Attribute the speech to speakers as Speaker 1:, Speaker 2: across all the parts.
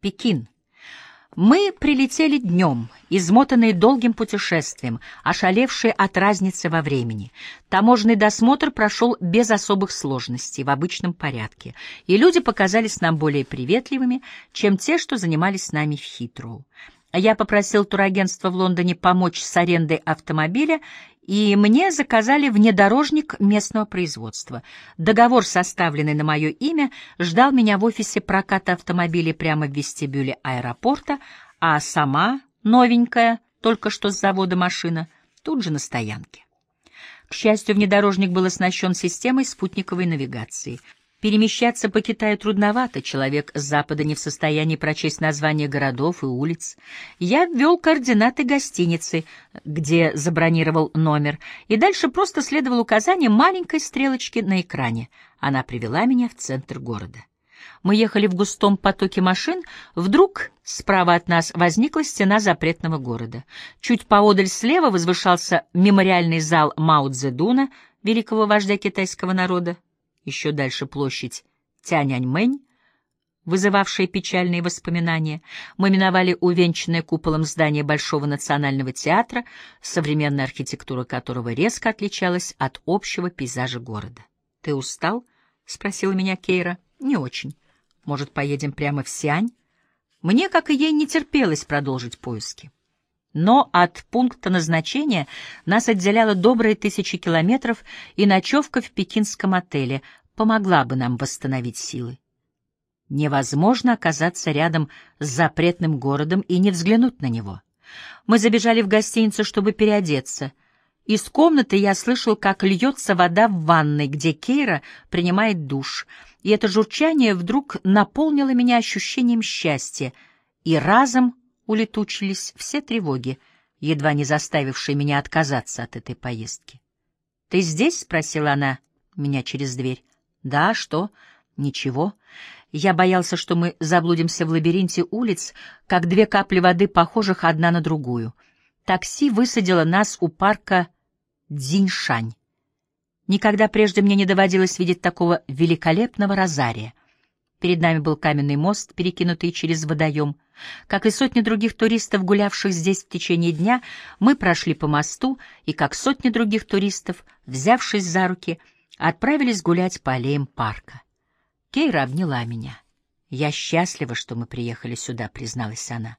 Speaker 1: Пекин. Мы прилетели днем, измотанные долгим путешествием, ошалевшие от разницы во времени. Таможенный досмотр прошел без особых сложностей, в обычном порядке, и люди показались нам более приветливыми, чем те, что занимались с нами в Хитроу. Я попросил турагентство в Лондоне помочь с арендой автомобиля, и мне заказали внедорожник местного производства. Договор, составленный на мое имя, ждал меня в офисе проката автомобилей прямо в вестибюле аэропорта, а сама, новенькая, только что с завода машина, тут же на стоянке. К счастью, внедорожник был оснащен системой спутниковой навигации — Перемещаться по Китаю трудновато, человек с запада не в состоянии прочесть названия городов и улиц. Я ввел координаты гостиницы, где забронировал номер, и дальше просто следовал указаниям маленькой стрелочки на экране. Она привела меня в центр города. Мы ехали в густом потоке машин, вдруг справа от нас возникла стена запретного города. Чуть поодаль слева возвышался мемориальный зал Мао Цзэдуна, великого вождя китайского народа. Еще дальше площадь Тяньаньмэнь, вызывавшая печальные воспоминания. Мы миновали увенчанное куполом здание Большого национального театра, современная архитектура которого резко отличалась от общего пейзажа города. — Ты устал? — спросила меня Кейра. — Не очень. Может, поедем прямо в Сиань? Мне, как и ей, не терпелось продолжить поиски. Но от пункта назначения нас отделяло добрые тысячи километров, и ночевка в пекинском отеле помогла бы нам восстановить силы. Невозможно оказаться рядом с запретным городом и не взглянуть на него. Мы забежали в гостиницу, чтобы переодеться. Из комнаты я слышал, как льется вода в ванной, где Кейра принимает душ, и это журчание вдруг наполнило меня ощущением счастья, и разом улетучились все тревоги, едва не заставившие меня отказаться от этой поездки. «Ты здесь?» — спросила она меня через дверь. «Да, что?» «Ничего. Я боялся, что мы заблудимся в лабиринте улиц, как две капли воды, похожих одна на другую. Такси высадило нас у парка Дзиньшань. Никогда прежде мне не доводилось видеть такого великолепного розария. Перед нами был каменный мост, перекинутый через водоем — как и сотни других туристов, гулявших здесь в течение дня, мы прошли по мосту и, как сотни других туристов, взявшись за руки, отправились гулять по аллеям парка. Кейра обняла меня. «Я счастлива, что мы приехали сюда», — призналась она.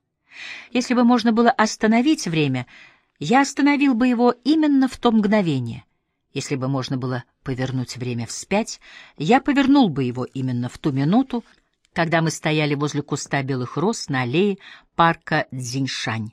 Speaker 1: «Если бы можно было остановить время, я остановил бы его именно в то мгновение. Если бы можно было повернуть время вспять, я повернул бы его именно в ту минуту, когда мы стояли возле куста белых роз на аллее парка Дзиньшань.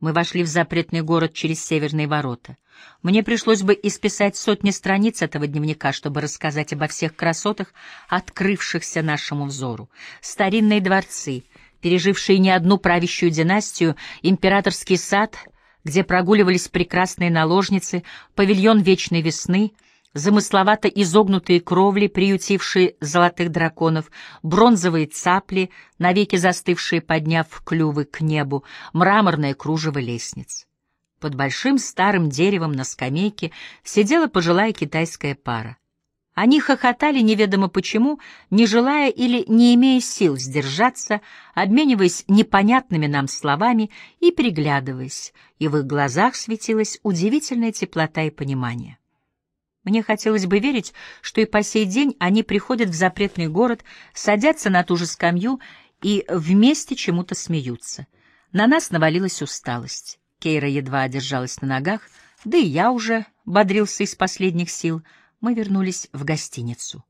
Speaker 1: Мы вошли в запретный город через северные ворота. Мне пришлось бы исписать сотни страниц этого дневника, чтобы рассказать обо всех красотах, открывшихся нашему взору. Старинные дворцы, пережившие не одну правящую династию, императорский сад, где прогуливались прекрасные наложницы, павильон вечной весны — замысловато изогнутые кровли, приютившие золотых драконов, бронзовые цапли, навеки застывшие, подняв клювы к небу, мраморное кружево лестниц. Под большим старым деревом на скамейке сидела пожилая китайская пара. Они хохотали неведомо почему, не желая или не имея сил сдержаться, обмениваясь непонятными нам словами и переглядываясь, и в их глазах светилась удивительная теплота и понимание. Мне хотелось бы верить, что и по сей день они приходят в запретный город, садятся на ту же скамью и вместе чему-то смеются. На нас навалилась усталость. Кейра едва одержалась на ногах, да и я уже бодрился из последних сил. Мы вернулись в гостиницу.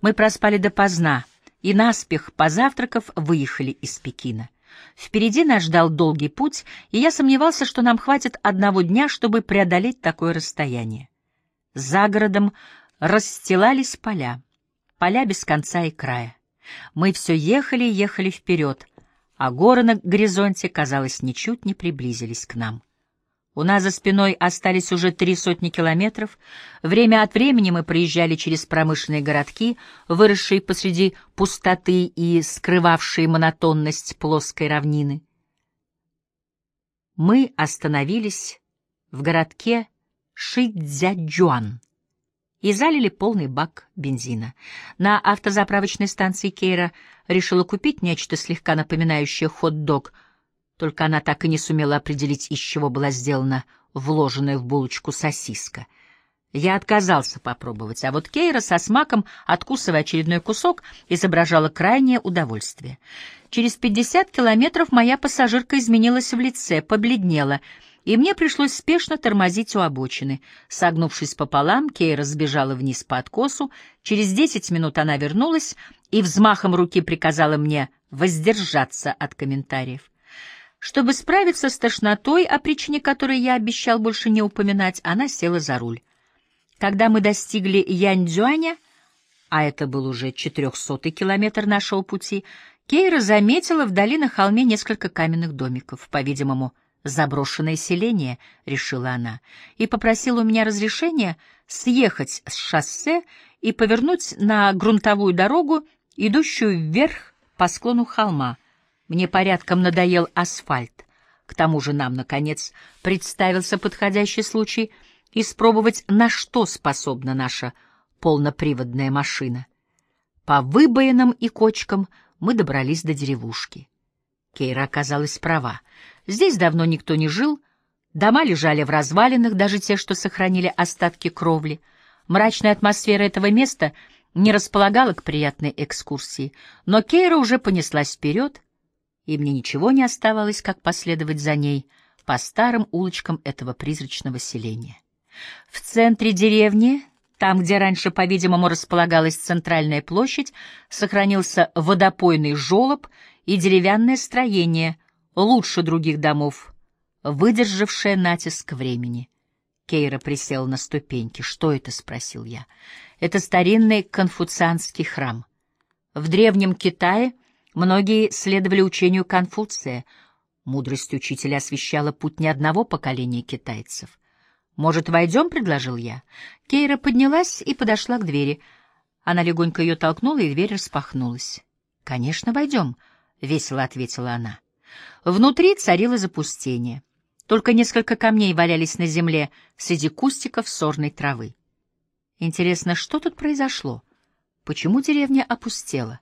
Speaker 1: Мы проспали допоздна и, наспех позавтракав, выехали из Пекина. Впереди нас ждал долгий путь, и я сомневался, что нам хватит одного дня, чтобы преодолеть такое расстояние. За городом расстилались поля, поля без конца и края. Мы все ехали и ехали вперед, а горы на горизонте, казалось, ничуть не приблизились к нам. У нас за спиной остались уже три сотни километров. Время от времени мы проезжали через промышленные городки, выросшие посреди пустоты и скрывавшие монотонность плоской равнины. Мы остановились в городке Шидзяджуан и залили полный бак бензина. На автозаправочной станции Кейра решила купить нечто слегка напоминающее хот-дог, только она так и не сумела определить, из чего была сделана вложенная в булочку сосиска. Я отказался попробовать, а вот Кейра со смаком, откусывая очередной кусок, изображала крайнее удовольствие. Через пятьдесят километров моя пассажирка изменилась в лице, побледнела — и мне пришлось спешно тормозить у обочины. Согнувшись пополам, Кейра сбежала вниз по откосу. Через десять минут она вернулась и взмахом руки приказала мне воздержаться от комментариев. Чтобы справиться с тошнотой, о причине которой я обещал больше не упоминать, она села за руль. Когда мы достигли Яньцзюаня, а это был уже четырехсотый километр нашего пути, Кейра заметила вдали на холме несколько каменных домиков, по-видимому, заброшенное селение, — решила она, и попросила у меня разрешения съехать с шоссе и повернуть на грунтовую дорогу, идущую вверх по склону холма. Мне порядком надоел асфальт. К тому же нам, наконец, представился подходящий случай испробовать, на что способна наша полноприводная машина. По выбоинам и кочкам мы добрались до деревушки. Кейра оказалась права. Здесь давно никто не жил, дома лежали в развалинах, даже те, что сохранили остатки кровли. Мрачная атмосфера этого места не располагала к приятной экскурсии, но Кейра уже понеслась вперед, и мне ничего не оставалось, как последовать за ней по старым улочкам этого призрачного селения. В центре деревни, там, где раньше, по-видимому, располагалась центральная площадь, сохранился водопойный желоб и деревянное строение, лучше других домов, выдержавшее натиск времени. Кейра присел на ступеньки. «Что это?» — спросил я. «Это старинный конфуцианский храм. В древнем Китае многие следовали учению Конфуция. Мудрость учителя освещала путь не одного поколения китайцев. «Может, войдем?» — предложил я. Кейра поднялась и подошла к двери. Она легонько ее толкнула, и дверь распахнулась. «Конечно, войдем», — весело ответила она. Внутри царило запустение. Только несколько камней валялись на земле среди кустиков сорной травы. Интересно, что тут произошло? Почему деревня опустела?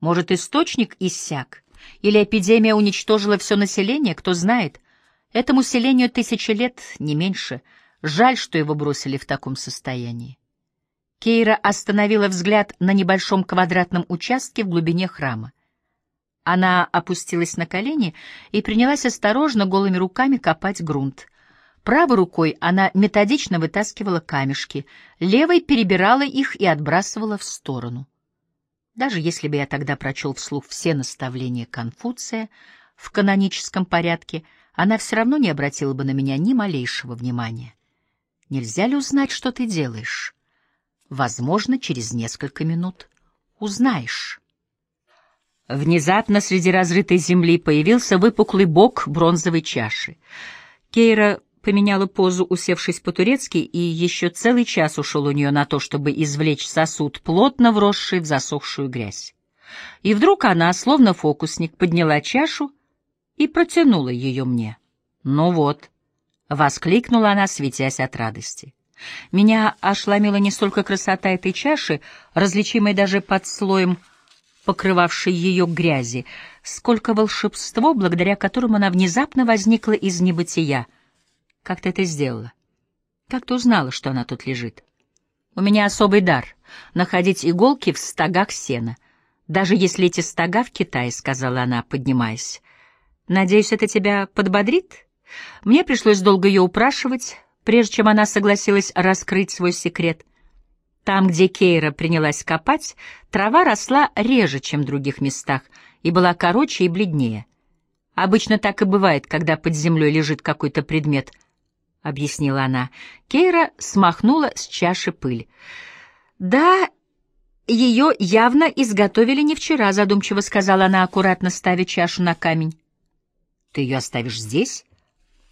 Speaker 1: Может, источник иссяк? Или эпидемия уничтожила все население? Кто знает. Этому селению тысячи лет, не меньше. Жаль, что его бросили в таком состоянии. Кейра остановила взгляд на небольшом квадратном участке в глубине храма. Она опустилась на колени и принялась осторожно голыми руками копать грунт. Правой рукой она методично вытаскивала камешки, левой перебирала их и отбрасывала в сторону. Даже если бы я тогда прочел вслух все наставления Конфуция в каноническом порядке, она все равно не обратила бы на меня ни малейшего внимания. Нельзя ли узнать, что ты делаешь? Возможно, через несколько минут узнаешь. Внезапно среди разрытой земли появился выпуклый бок бронзовой чаши. Кейра поменяла позу, усевшись по-турецки, и еще целый час ушел у нее на то, чтобы извлечь сосуд, плотно вросший в засохшую грязь. И вдруг она, словно фокусник, подняла чашу и протянула ее мне. «Ну вот», — воскликнула она, светясь от радости. Меня ошламила не столько красота этой чаши, различимой даже под слоем покрывавшей ее грязи, сколько волшебство, благодаря которому она внезапно возникла из небытия. Как ты это сделала? Как ты узнала, что она тут лежит? У меня особый дар — находить иголки в стогах сена. Даже если эти стога в Китае, — сказала она, поднимаясь. Надеюсь, это тебя подбодрит? Мне пришлось долго ее упрашивать, прежде чем она согласилась раскрыть свой секрет. Там, где Кейра принялась копать, трава росла реже, чем в других местах, и была короче и бледнее. Обычно так и бывает, когда под землей лежит какой-то предмет, — объяснила она. Кейра смахнула с чаши пыль. «Да, ее явно изготовили не вчера», — задумчиво сказала она, аккуратно ставя чашу на камень. «Ты ее оставишь здесь?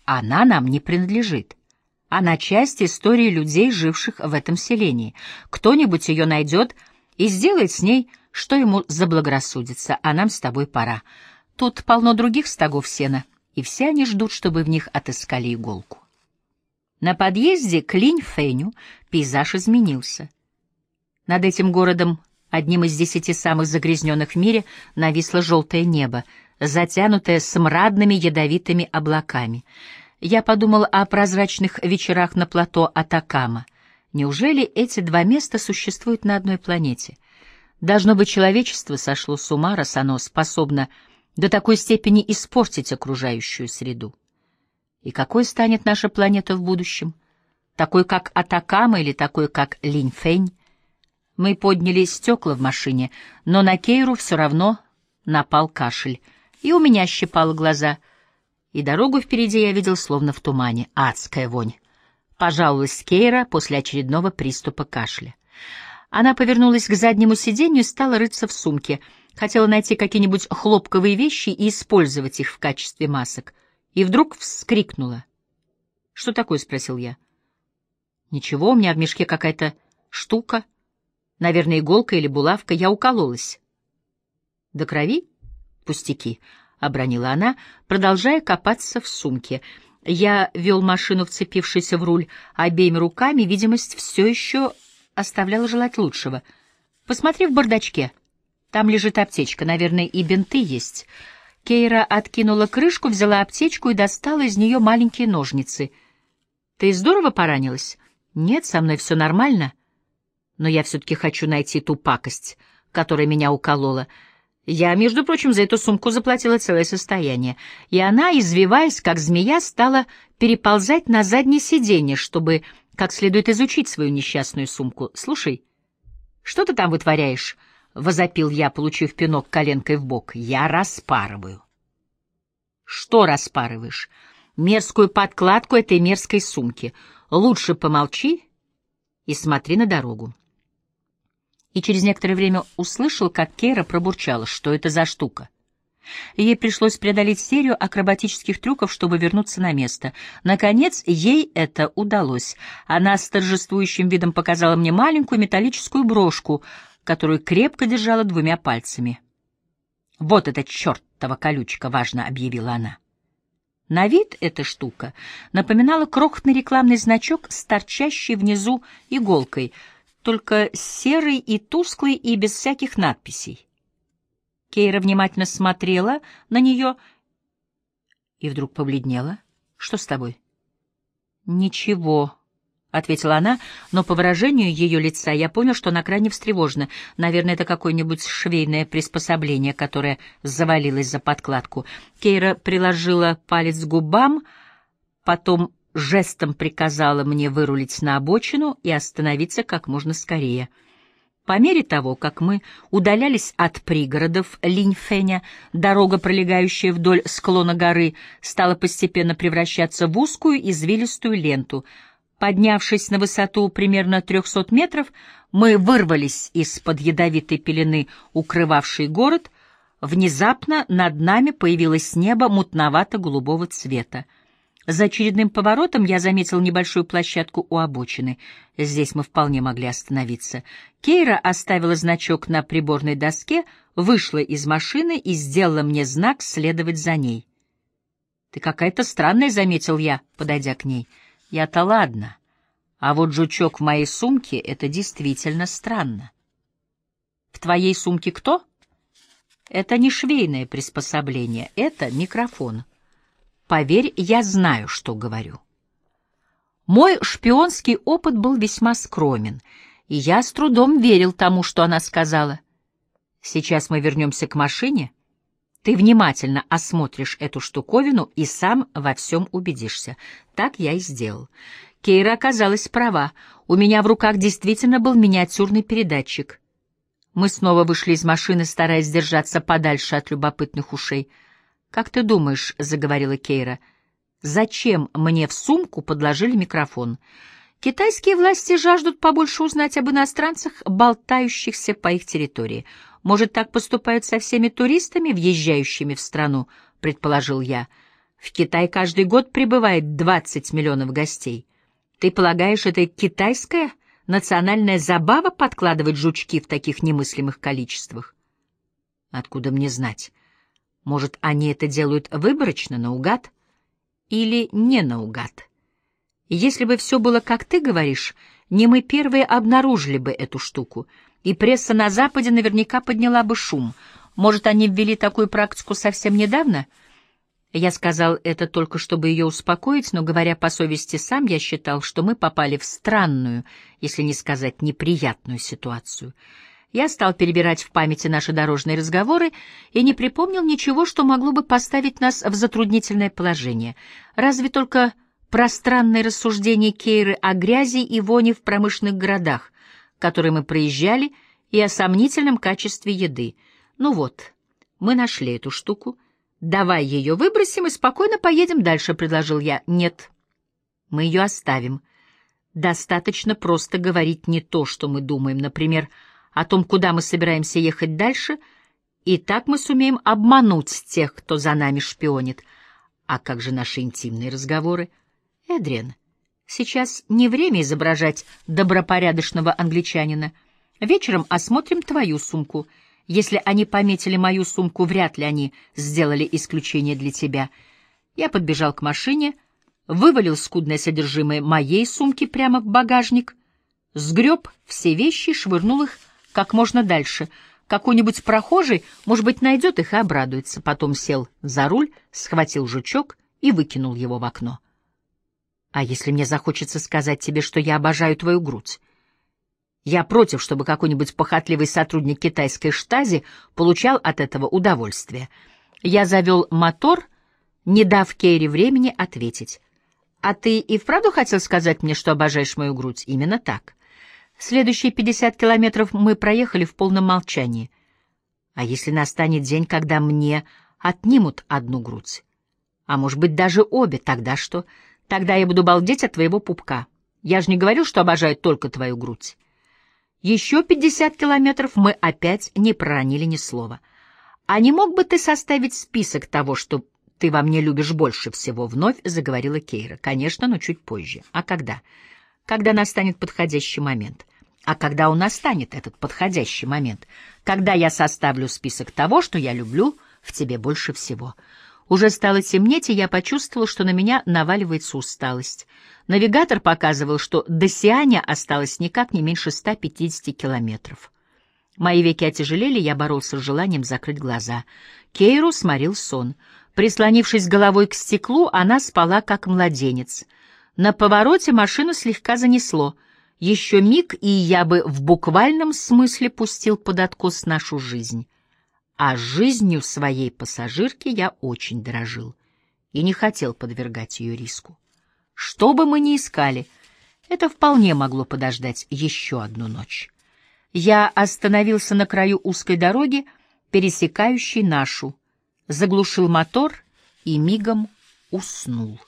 Speaker 1: Она нам не принадлежит». Она часть истории людей, живших в этом селении. Кто-нибудь ее найдет и сделает с ней, что ему заблагорассудится, а нам с тобой пора. Тут полно других стогов сена, и все они ждут, чтобы в них отыскали иголку. На подъезде к Линь-Фэню пейзаж изменился. Над этим городом, одним из десяти самых загрязненных в мире, нависло желтое небо, затянутое смрадными ядовитыми облаками. Я подумал о прозрачных вечерах на плато Атакама. Неужели эти два места существуют на одной планете? Должно быть, человечество сошло с ума, раз оно способно до такой степени испортить окружающую среду. И какой станет наша планета в будущем? Такой, как Атакама или такой, как Линьфэнь? Мы подняли стекла в машине, но на Кейру все равно напал кашель, и у меня щипало глаза, и дорогу впереди я видел словно в тумане, адская вонь. Пожаловалась Кейра после очередного приступа кашля. Она повернулась к заднему сиденью и стала рыться в сумке. Хотела найти какие-нибудь хлопковые вещи и использовать их в качестве масок — и вдруг вскрикнула. «Что такое?» — спросил я. «Ничего, у меня в мешке какая-то штука, наверное, иголка или булавка, я укололась». «До крови?» «Пустяки», — обронила она, продолжая копаться в сумке. Я вел машину, вцепившись в руль обеими руками, видимость все еще оставляла желать лучшего. «Посмотри в бардачке. Там лежит аптечка, наверное, и бинты есть». Кейра откинула крышку, взяла аптечку и достала из нее маленькие ножницы. «Ты здорово поранилась?» «Нет, со мной все нормально. Но я все-таки хочу найти ту пакость, которая меня уколола. Я, между прочим, за эту сумку заплатила целое состояние. И она, извиваясь, как змея, стала переползать на заднее сиденье, чтобы как следует изучить свою несчастную сумку. Слушай, что ты там вытворяешь?» — возопил я, получив пинок коленкой в бок. «Я распарываю». «Что распарываешь?» «Мерзкую подкладку этой мерзкой сумки. Лучше помолчи и смотри на дорогу». И через некоторое время услышал, как Кейра пробурчала, что это за штука. Ей пришлось преодолеть серию акробатических трюков, чтобы вернуться на место. Наконец, ей это удалось. Она с торжествующим видом показала мне маленькую металлическую брошку — которую крепко держала двумя пальцами. «Вот эта чертова колючка!» — важно объявила она. На вид эта штука напоминала крохотный рекламный значок с торчащей внизу иголкой, только серый и тусклый и без всяких надписей. Кейра внимательно смотрела на нее и вдруг побледнела. «Что с тобой?» «Ничего», — ответила она, но по выражению ее лица я понял, что она крайне встревожена. Наверное, это какое-нибудь швейное приспособление, которое завалилось за подкладку. Кейра приложила палец к губам, потом жестом приказала мне вырулить на обочину и остановиться как можно скорее. По мере того, как мы удалялись от пригородов Линьфэня, дорога, пролегающая вдоль склона горы, стала постепенно превращаться в узкую извилистую ленту — Поднявшись на высоту примерно 300 метров, мы вырвались из-под ядовитой пелены, укрывавшей город. Внезапно над нами появилось небо мутновато-голубого цвета. За очередным поворотом я заметил небольшую площадку у обочины. Здесь мы вполне могли остановиться. Кейра оставила значок на приборной доске, вышла из машины и сделала мне знак следовать за ней. «Ты какая-то странная», — заметил я, подойдя к ней. — я-то ладно, а вот жучок в моей сумке — это действительно странно. В твоей сумке кто? Это не швейное приспособление, это микрофон. Поверь, я знаю, что говорю. Мой шпионский опыт был весьма скромен, и я с трудом верил тому, что она сказала. Сейчас мы вернемся к машине. Ты внимательно осмотришь эту штуковину и сам во всем убедишься. Так я и сделал. Кейра оказалась права. У меня в руках действительно был миниатюрный передатчик. Мы снова вышли из машины, стараясь держаться подальше от любопытных ушей. «Как ты думаешь?» — заговорила Кейра. «Зачем мне в сумку подложили микрофон?» Китайские власти жаждут побольше узнать об иностранцах, болтающихся по их территории. Может, так поступают со всеми туристами, въезжающими в страну, предположил я. В Китай каждый год прибывает 20 миллионов гостей. Ты полагаешь, это китайская национальная забава подкладывать жучки в таких немыслимых количествах? Откуда мне знать? Может, они это делают выборочно, наугад? Или не наугад? Если бы все было, как ты говоришь, не мы первые обнаружили бы эту штуку, и пресса на Западе наверняка подняла бы шум. Может, они ввели такую практику совсем недавно? Я сказал это только, чтобы ее успокоить, но, говоря по совести сам, я считал, что мы попали в странную, если не сказать неприятную ситуацию. Я стал перебирать в памяти наши дорожные разговоры и не припомнил ничего, что могло бы поставить нас в затруднительное положение. Разве только пространные рассуждения Кейры о грязи и воне в промышленных городах, которые мы проезжали, и о сомнительном качестве еды. Ну вот, мы нашли эту штуку. Давай ее выбросим и спокойно поедем дальше, — предложил я. Нет, мы ее оставим. Достаточно просто говорить не то, что мы думаем, например, о том, куда мы собираемся ехать дальше, и так мы сумеем обмануть тех, кто за нами шпионит. А как же наши интимные разговоры? — Эдриан, сейчас не время изображать добропорядочного англичанина. Вечером осмотрим твою сумку. Если они пометили мою сумку, вряд ли они сделали исключение для тебя. Я подбежал к машине, вывалил скудное содержимое моей сумки прямо в багажник, сгреб все вещи и швырнул их как можно дальше. Какой-нибудь прохожий, может быть, найдет их и обрадуется. Потом сел за руль, схватил жучок и выкинул его в окно. А если мне захочется сказать тебе, что я обожаю твою грудь? Я против, чтобы какой-нибудь похотливый сотрудник китайской штази получал от этого удовольствие. Я завел мотор, не дав Кейри времени ответить. «А ты и вправду хотел сказать мне, что обожаешь мою грудь?» «Именно так. Следующие пятьдесят километров мы проехали в полном молчании. А если настанет день, когда мне отнимут одну грудь? А может быть, даже обе, тогда что?» Тогда я буду балдеть от твоего пупка. Я же не говорил, что обожаю только твою грудь. Еще пятьдесят километров мы опять не проронили ни слова. А не мог бы ты составить список того, что ты во мне любишь больше всего? Вновь заговорила Кейра. Конечно, но чуть позже. А когда? Когда настанет подходящий момент. А когда он настанет, этот подходящий момент? Когда я составлю список того, что я люблю в тебе больше всего — уже стало темнеть, и я почувствовал, что на меня наваливается усталость. Навигатор показывал, что до Сианя осталось никак не меньше 150 километров. Мои веки отяжелели, я боролся с желанием закрыть глаза. Кейру сморил сон. Прислонившись головой к стеклу, она спала, как младенец. На повороте машину слегка занесло. Еще миг, и я бы в буквальном смысле пустил под откос нашу жизнь а жизнью своей пассажирки я очень дорожил и не хотел подвергать ее риску. Что бы мы ни искали, это вполне могло подождать еще одну ночь. Я остановился на краю узкой дороги, пересекающей нашу, заглушил мотор и мигом уснул.